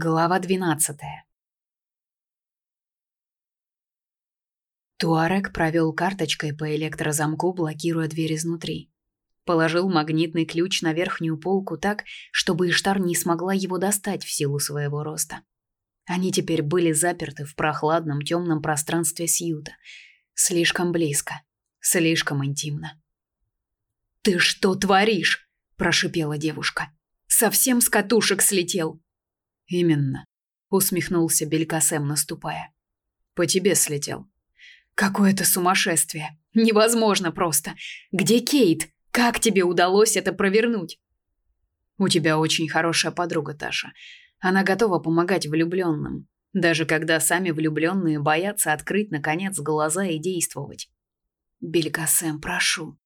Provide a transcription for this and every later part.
Глава 12. Туарек провел карточкой по электрозамку, блокируя дверь изнутри. Положил магнитный ключ на верхнюю полку так, чтобы Иштар не смогла его достать в силу своего роста. Они теперь были заперты в прохладном темном пространстве Сьюта. Слишком близко, слишком интимно. «Ты что творишь?» – прошипела девушка. «Совсем с катушек слетел!» Именно, усмехнулся Белькасем, наступая. По тебе слетел. Какое-то сумасшествие. Невозможно просто. Где Кейт? Как тебе удалось это провернуть? У тебя очень хорошая подруга, Таша. Она готова помогать влюбленным, даже когда сами влюбленные боятся открыть наконец глаза и действовать. Белькасем, прошу.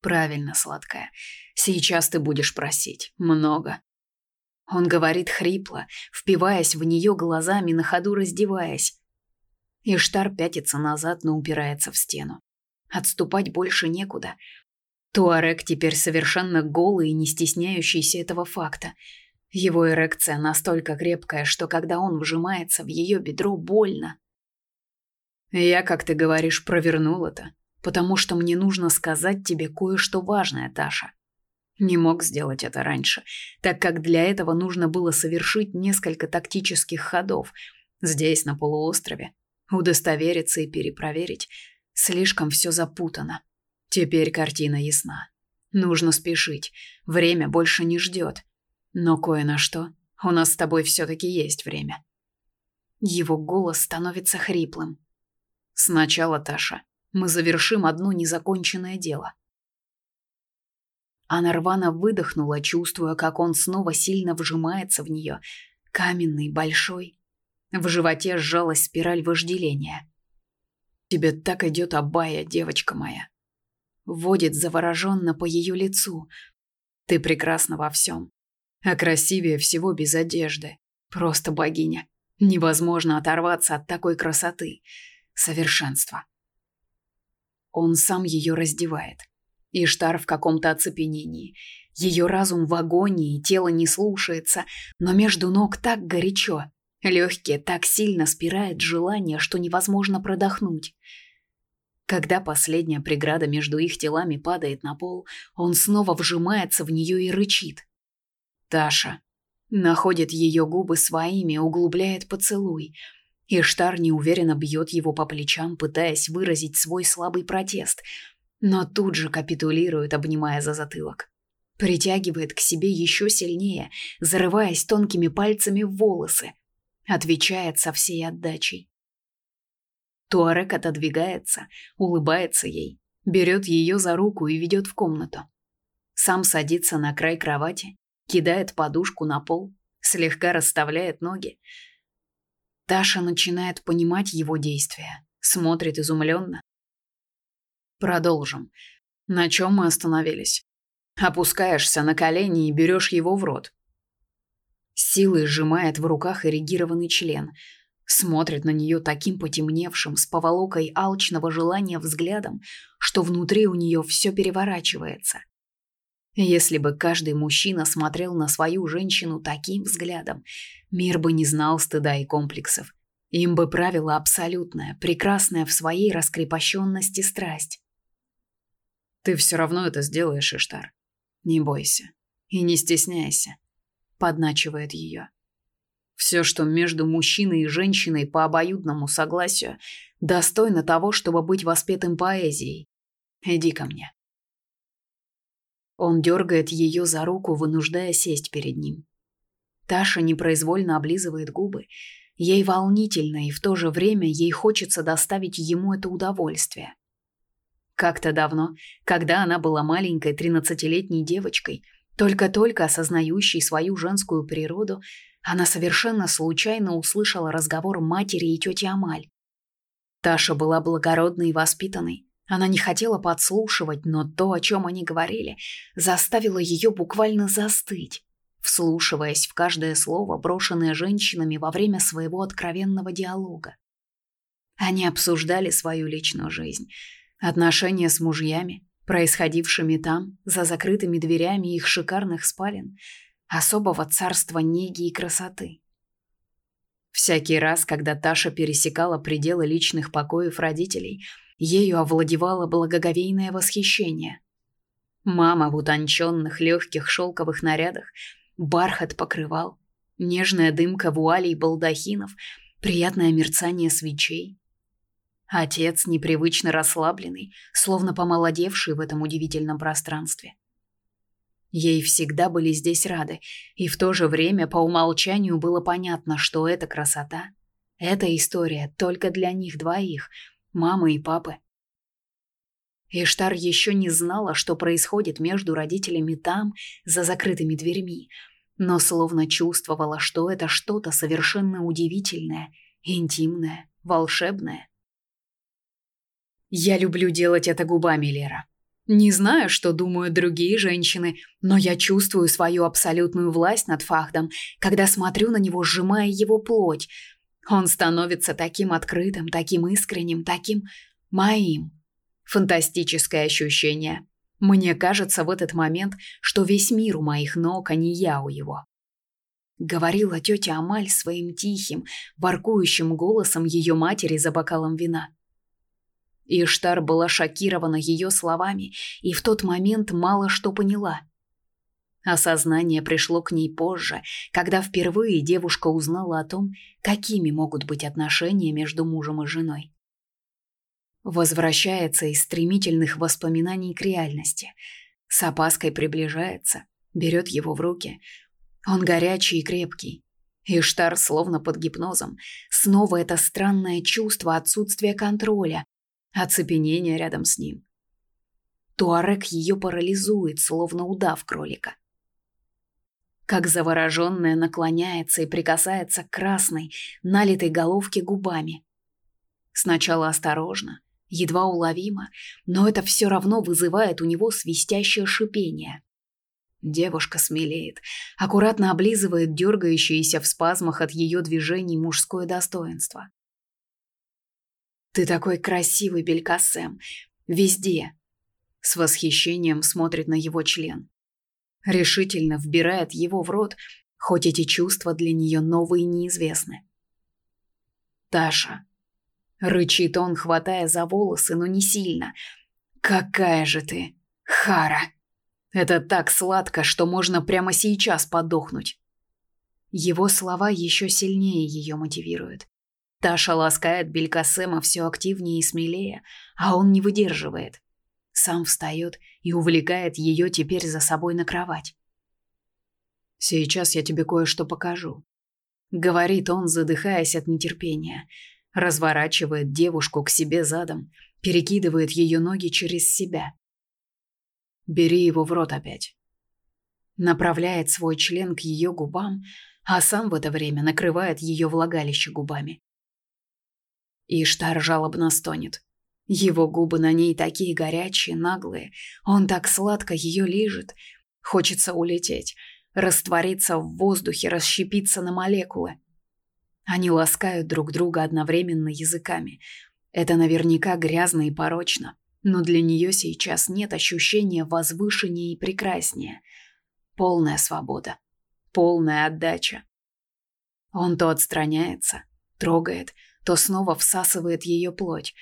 Правильно, сладкая. Сейчас ты будешь просить много. Он говорит хрипло, впиваясь в нее глазами, на ходу раздеваясь. Иштар пятится назад, но упирается в стену. Отступать больше некуда. Туарек теперь совершенно голый и не стесняющийся этого факта. Его эрекция настолько крепкая, что когда он вжимается в ее бедро, больно. Я, как ты говоришь, провернул это, потому что мне нужно сказать тебе кое-что важное, Таша. Не мог сделать это раньше, так как для этого нужно было совершить несколько тактических ходов здесь, на полуострове, удостовериться и перепроверить. Слишком все запутано. Теперь картина ясна. Нужно спешить. Время больше не ждет. Но кое на что у нас с тобой все-таки есть время. Его голос становится хриплым. Сначала, Таша, мы завершим одно незаконченное дело. Она рвано выдохнула, чувствуя, как он снова сильно вжимается в нее, каменный, большой. В животе сжалась спираль вожделения. «Тебе так идет Абая, девочка моя!» Водит завороженно по ее лицу. «Ты прекрасна во всем. А красивее всего без одежды. Просто богиня. Невозможно оторваться от такой красоты. Совершенство». Он сам ее раздевает. Иштар в каком-то оцепенении. Ее разум в агонии, тело не слушается, но между ног так горячо. Легкие так сильно спирает желание, что невозможно продохнуть. Когда последняя преграда между их телами падает на пол, он снова вжимается в нее и рычит. Таша находит ее губы своими, углубляет поцелуй. Иштар неуверенно бьет его по плечам, пытаясь выразить свой слабый протест – но тут же капитулирует, обнимая за затылок. Притягивает к себе еще сильнее, зарываясь тонкими пальцами в волосы. Отвечает со всей отдачей. Туарек отодвигается, улыбается ей, берет ее за руку и ведет в комнату. Сам садится на край кровати, кидает подушку на пол, слегка расставляет ноги. Таша начинает понимать его действия, смотрит изумленно, Продолжим. На чем мы остановились? Опускаешься на колени и берешь его в рот. Силой сжимает в руках эрегированный член, смотрит на нее таким потемневшим, с поволокой алчного желания взглядом, что внутри у нее все переворачивается. Если бы каждый мужчина смотрел на свою женщину таким взглядом, мир бы не знал стыда и комплексов. Им бы правила абсолютная, прекрасная в своей раскрепощенности страсть. Ты все равно это сделаешь, Иштар. Не бойся и не стесняйся, подначивает ее. Все, что между мужчиной и женщиной по обоюдному согласию, достойно того, чтобы быть воспетым поэзией. Иди ко мне. Он дергает ее за руку, вынуждая сесть перед ним. Таша непроизвольно облизывает губы. Ей волнительно, и в то же время ей хочется доставить ему это удовольствие. Как-то давно, когда она была маленькой тринадцатилетней девочкой, только-только осознающей свою женскую природу, она совершенно случайно услышала разговор матери и тети Амаль. Таша была благородной и воспитанной. Она не хотела подслушивать, но то, о чем они говорили, заставило ее буквально застыть, вслушиваясь в каждое слово, брошенное женщинами во время своего откровенного диалога. Они обсуждали свою личную жизнь – Отношения с мужьями, происходившими там, за закрытыми дверями их шикарных спален, особого царства неги и красоты. Всякий раз, когда Таша пересекала пределы личных покоев родителей, ею овладевало благоговейное восхищение. Мама в утонченных легких шелковых нарядах, бархат покрывал, нежная дымка вуалей балдахинов, приятное мерцание свечей. Отец непривычно расслабленный, словно помолодевший в этом удивительном пространстве. Ей всегда были здесь рады, и в то же время по умолчанию было понятно, что эта красота, эта история только для них двоих, мамы и папы. Иштар еще не знала, что происходит между родителями там, за закрытыми дверьми, но словно чувствовала, что это что-то совершенно удивительное, интимное, волшебное. «Я люблю делать это губами, Лера», не знаю, что думают другие женщины, но я чувствую свою абсолютную власть над Фахдом, когда смотрю на него, сжимая его плоть. Он становится таким открытым, таким искренним, таким моим. Фантастическое ощущение. Мне кажется в этот момент, что весь мир у моих ног, а не я у его. Говорила тетя Амаль своим тихим, воркующим голосом ее матери за бокалом вина. Иштар была шокирована ее словами и в тот момент мало что поняла. Осознание пришло к ней позже, когда впервые девушка узнала о том, какими могут быть отношения между мужем и женой. Возвращается из стремительных воспоминаний к реальности. С опаской приближается, берет его в руки. Он горячий и крепкий. Иштар словно под гипнозом. Снова это странное чувство отсутствия контроля, оцепенение рядом с ним. Туарек ее парализует, словно удав кролика. Как завороженная наклоняется и прикасается к красной, налитой головке губами. Сначала осторожно, едва уловимо, но это все равно вызывает у него свистящее шипение. Девушка смелеет, аккуратно облизывает дергающееся в спазмах от ее движений мужское достоинство. Ты такой красивый, Белькасем. Везде. С восхищением смотрит на его член. Решительно вбирает его в рот, хоть эти чувства для нее новые и неизвестны. Таша. Рычит он, хватая за волосы, но не сильно. Какая же ты, Хара. Это так сладко, что можно прямо сейчас подохнуть. Его слова еще сильнее ее мотивируют. Таша ласкает Белькасема все активнее и смелее, а он не выдерживает. Сам встает и увлекает ее теперь за собой на кровать. «Сейчас я тебе кое-что покажу», — говорит он, задыхаясь от нетерпения. Разворачивает девушку к себе задом, перекидывает ее ноги через себя. «Бери его в рот опять». Направляет свой член к ее губам, а сам в это время накрывает ее влагалище губами. Иштар жалобно стонет. Его губы на ней такие горячие, наглые. Он так сладко ее лижет. Хочется улететь, раствориться в воздухе, расщепиться на молекулы. Они ласкают друг друга одновременно языками. Это наверняка грязно и порочно, но для нее сейчас нет ощущения возвышения и прекраснее. Полная свобода, полная отдача. Он то отстраняется, трогает, то снова всасывает ее плоть.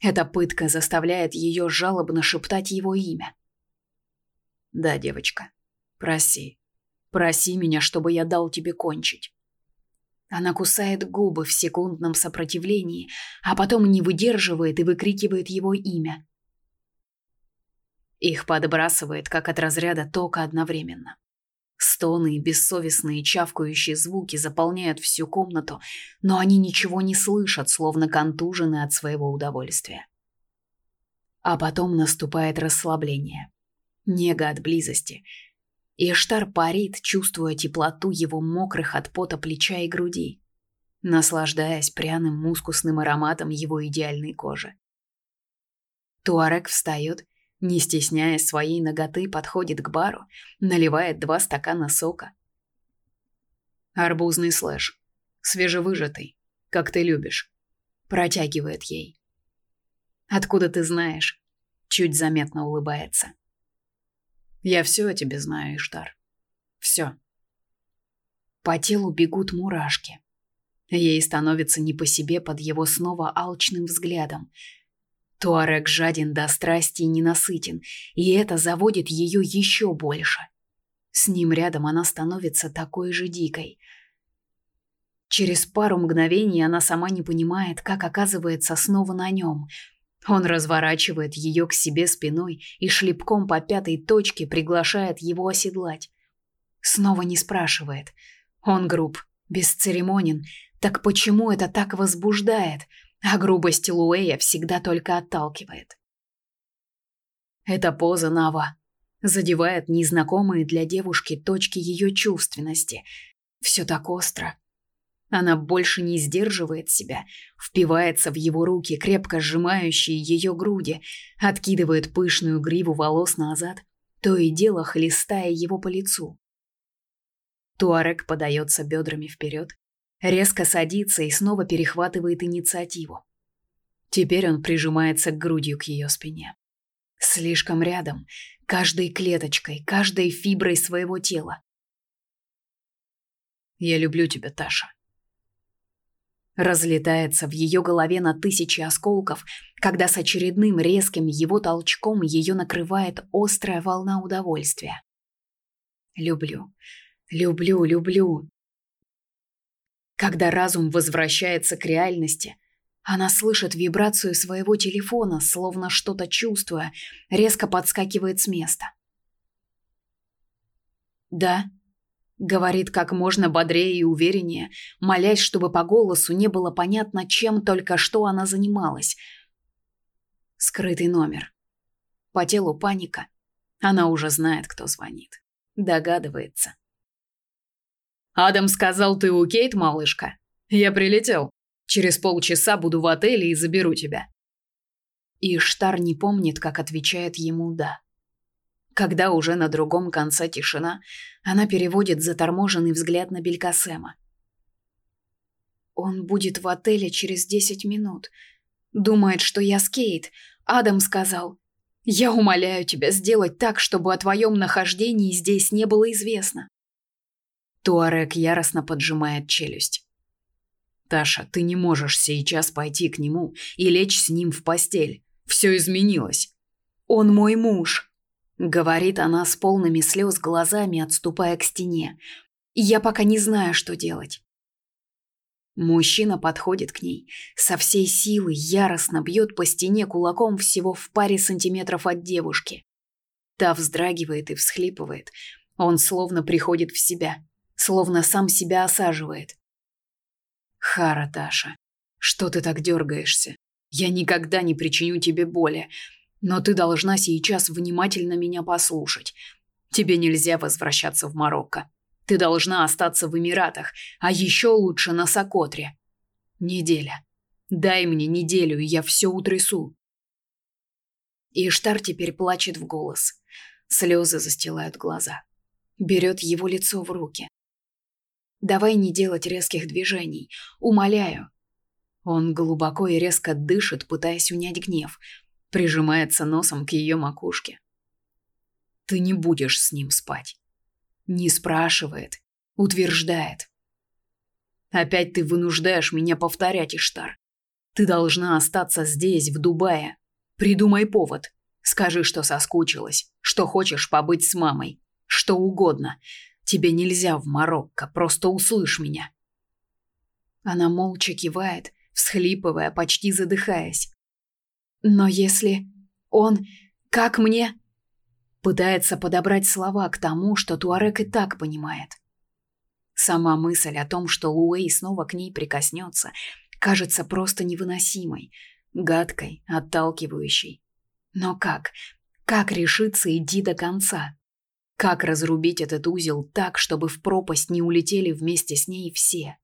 Эта пытка заставляет ее жалобно шептать его имя. «Да, девочка, проси. Проси меня, чтобы я дал тебе кончить». Она кусает губы в секундном сопротивлении, а потом не выдерживает и выкрикивает его имя. Их подбрасывает, как от разряда тока одновременно. Стоны и бессовестные чавкающие звуки заполняют всю комнату, но они ничего не слышат, словно контужены от своего удовольствия. А потом наступает расслабление. Нега от близости. Иштар парит, чувствуя теплоту его мокрых от пота плеча и груди, наслаждаясь пряным мускусным ароматом его идеальной кожи. Туарек встает не стесняясь своей ноготы, подходит к бару, наливает два стакана сока. Арбузный слэш, свежевыжатый, как ты любишь, протягивает ей. Откуда ты знаешь? Чуть заметно улыбается. Я все о тебе знаю, Иштар. Все. По телу бегут мурашки. Ей становится не по себе под его снова алчным взглядом. Туарек жаден до страсти и ненасытен, и это заводит ее еще больше. С ним рядом она становится такой же дикой. Через пару мгновений она сама не понимает, как оказывается снова на нем. Он разворачивает ее к себе спиной и шлепком по пятой точке приглашает его оседлать. Снова не спрашивает. Он груб, бесцеремонен. Так почему это так возбуждает? А грубость Луэя всегда только отталкивает. Эта поза Нава задевает незнакомые для девушки точки ее чувственности. Все так остро, она больше не сдерживает себя, впивается в его руки, крепко сжимающие ее груди, откидывает пышную гриву волос назад, то и дело хлестая его по лицу. Туарек подается бедрами вперед, резко садится и снова перехватывает инициативу. Теперь он прижимается к грудью к ее спине. Слишком рядом, каждой клеточкой, каждой фиброй своего тела. «Я люблю тебя, Таша», разлетается в ее голове на тысячи осколков, когда с очередным резким его толчком ее накрывает острая волна удовольствия. Люблю, люблю, люблю. Когда разум возвращается к реальности, она слышит вибрацию своего телефона, словно что-то чувствуя, резко подскакивает с места. «Да», Говорит как можно бодрее и увереннее, молясь, чтобы по голосу не было понятно, чем только что она занималась. Скрытый номер. По телу паника. Она уже знает, кто звонит. Догадывается. «Адам сказал, ты у Кейт, малышка? Я прилетел. Через полчаса буду в отеле и заберу тебя». И Штар не помнит, как отвечает ему «да». Когда уже на другом конце тишина, она переводит заторможенный взгляд на Белькасема. Он будет в отеле через десять минут. Думает, что я скейт. Адам сказал: "Я умоляю тебя сделать так, чтобы о твоем нахождении здесь не было известно". Туарек яростно поджимает челюсть. Таша, ты не можешь сейчас пойти к нему и лечь с ним в постель. Все изменилось. Он мой муж говорит она с полными слез глазами, отступая к стене. Я пока не знаю, что делать. Мужчина подходит к ней, со всей силы яростно бьет по стене кулаком всего в паре сантиметров от девушки. Та вздрагивает и всхлипывает. Он словно приходит в себя, словно сам себя осаживает. Хара, Таша, что ты так дергаешься? Я никогда не причиню тебе боли. Но ты должна сейчас внимательно меня послушать. Тебе нельзя возвращаться в Марокко. Ты должна остаться в Эмиратах, а еще лучше на Сокотре. Неделя. Дай мне неделю, и я все утрясу. Иштар теперь плачет в голос. Слезы застилают глаза. Берет его лицо в руки. Давай не делать резких движений, умоляю. Он глубоко и резко дышит, пытаясь унять гнев, прижимается носом к ее макушке. Ты не будешь с ним спать. Не спрашивает, утверждает. Опять ты вынуждаешь меня повторять, Иштар. Ты должна остаться здесь, в Дубае. Придумай повод. Скажи, что соскучилась, что хочешь побыть с мамой, что угодно. Тебе нельзя в Марокко, просто услышь меня. Она молча кивает, всхлипывая, почти задыхаясь. Но если он... Как мне... Пытается подобрать слова к тому, что Туарек и так понимает. Сама мысль о том, что Луэй снова к ней прикоснется, кажется просто невыносимой, гадкой, отталкивающей. Но как? Как решиться идти до конца? Как разрубить этот узел так, чтобы в пропасть не улетели вместе с ней все?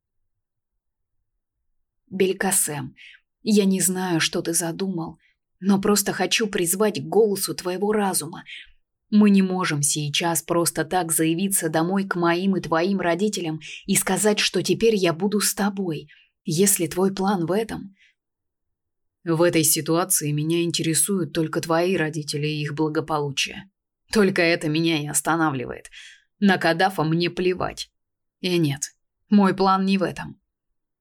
Белькасем, я не знаю, что ты задумал, но просто хочу призвать к голосу твоего разума. Мы не можем сейчас просто так заявиться домой к моим и твоим родителям и сказать, что теперь я буду с тобой, если твой план в этом. В этой ситуации меня интересуют только твои родители и их благополучие. Только это меня и останавливает. На Кадафа мне плевать. И нет, мой план не в этом.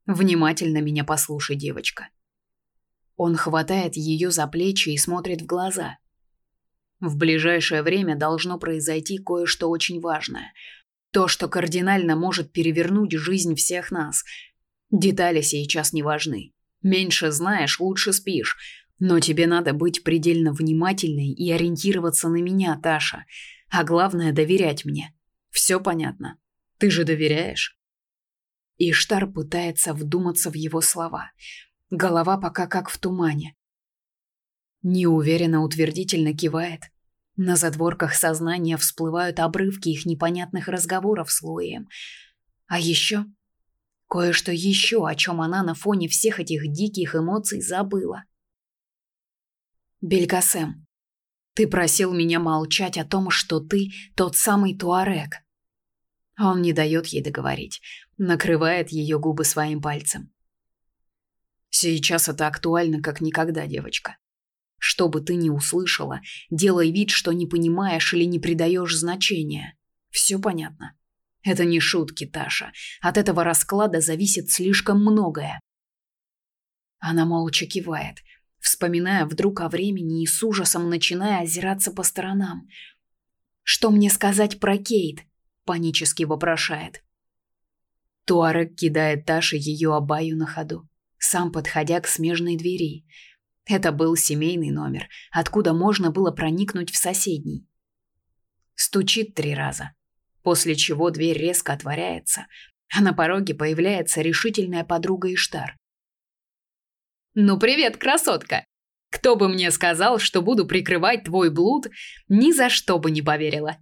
Внимательно меня послушай, девочка. Он хватает ее за плечи и смотрит в глаза. В ближайшее время должно произойти кое-что очень важное. То, что кардинально может перевернуть жизнь всех нас. Детали сейчас не важны. Меньше знаешь, лучше спишь. Но тебе надо быть предельно внимательной и ориентироваться на меня, Таша. А главное доверять мне. Все понятно. Ты же доверяешь? Иштар пытается вдуматься в его слова. Голова пока как в тумане. Неуверенно утвердительно кивает. На задворках сознания всплывают обрывки их непонятных разговоров с Луием. А еще кое-что еще, о чем она на фоне всех этих диких эмоций забыла. Белькасем, ты просил меня молчать о том, что ты тот самый Туарек. Он не дает ей договорить, накрывает ее губы своим пальцем. Сейчас это актуально как никогда, девочка. Что бы ты ни услышала, делай вид, что не понимаешь или не придаешь значения. Все понятно. Это не шутки, Таша. От этого расклада зависит слишком многое. Она молча кивает, вспоминая вдруг о времени и с ужасом начиная озираться по сторонам. Что мне сказать про Кейт? панически вопрошает. Туарек кидает Таше ее абаю на ходу, сам подходя к смежной двери. Это был семейный номер, откуда можно было проникнуть в соседний. Стучит три раза, после чего дверь резко отворяется, а на пороге появляется решительная подруга Иштар. «Ну привет, красотка! Кто бы мне сказал, что буду прикрывать твой блуд, ни за что бы не поверила!»